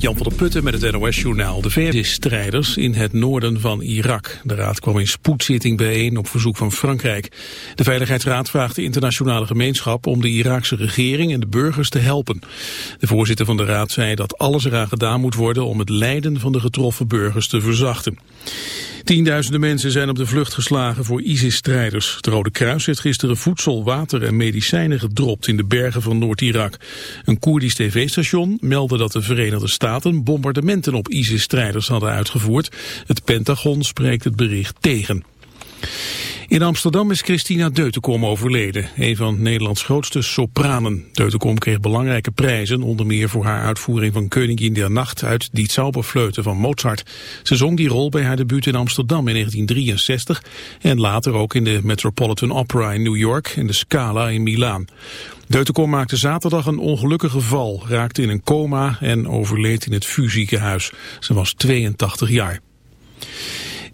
Jan van der Putten met het NOS-journaal. De VS-strijders in het noorden van Irak. De raad kwam in spoedzitting bijeen op verzoek van Frankrijk. De Veiligheidsraad vraagt de internationale gemeenschap om de Iraakse regering en de burgers te helpen. De voorzitter van de raad zei dat alles eraan gedaan moet worden om het lijden van de getroffen burgers te verzachten. Tienduizenden mensen zijn op de vlucht geslagen voor ISIS-strijders. Het Rode Kruis heeft gisteren voedsel, water en medicijnen gedropt in de bergen van Noord-Irak. Een Koerdisch tv-station meldde dat de Verenigde Staten bombardementen op ISIS-strijders hadden uitgevoerd. Het Pentagon spreekt het bericht tegen. In Amsterdam is Christina Deutenkom overleden, een van Nederlands grootste sopranen. Deutenkom kreeg belangrijke prijzen, onder meer voor haar uitvoering van Koningin der Nacht uit Die Zauberfleuten van Mozart. Ze zong die rol bij haar debuut in Amsterdam in 1963 en later ook in de Metropolitan Opera in New York en de Scala in Milaan. Deutenkom maakte zaterdag een ongelukkige val, raakte in een coma en overleed in het VU ziekenhuis. Ze was 82 jaar.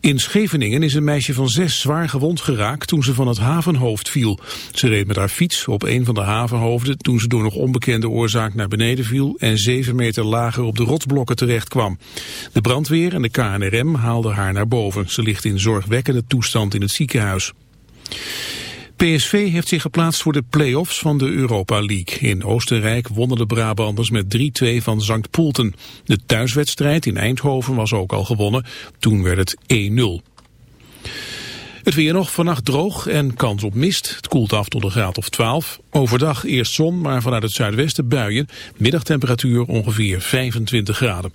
In Scheveningen is een meisje van zes zwaar gewond geraakt toen ze van het havenhoofd viel. Ze reed met haar fiets op een van de havenhoofden toen ze door nog onbekende oorzaak naar beneden viel en zeven meter lager op de rotsblokken terecht kwam. De brandweer en de KNRM haalden haar naar boven. Ze ligt in zorgwekkende toestand in het ziekenhuis. PSV heeft zich geplaatst voor de play-offs van de Europa League. In Oostenrijk wonnen de Brabanders met 3-2 van St. Poelten. De thuiswedstrijd in Eindhoven was ook al gewonnen. Toen werd het 1-0. Het weer nog vannacht droog en kans op mist. Het koelt af tot een graad of 12. Overdag eerst zon, maar vanuit het zuidwesten buien. Middagtemperatuur ongeveer 25 graden.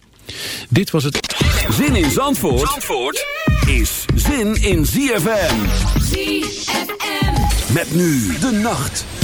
Dit was het... Zin in Zandvoort, Zandvoort is zin in ZFM. ZFM. Met nu de nacht.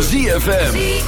ZFM.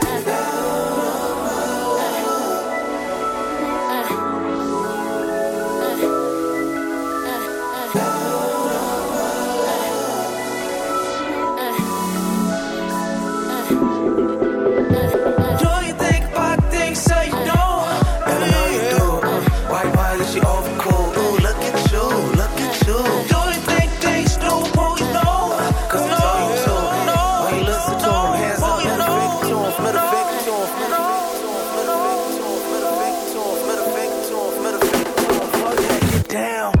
Down.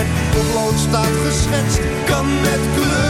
Met potlood staat geschetst, kan met kleur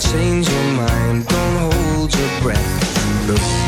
change your mind, don't hold your breath. Look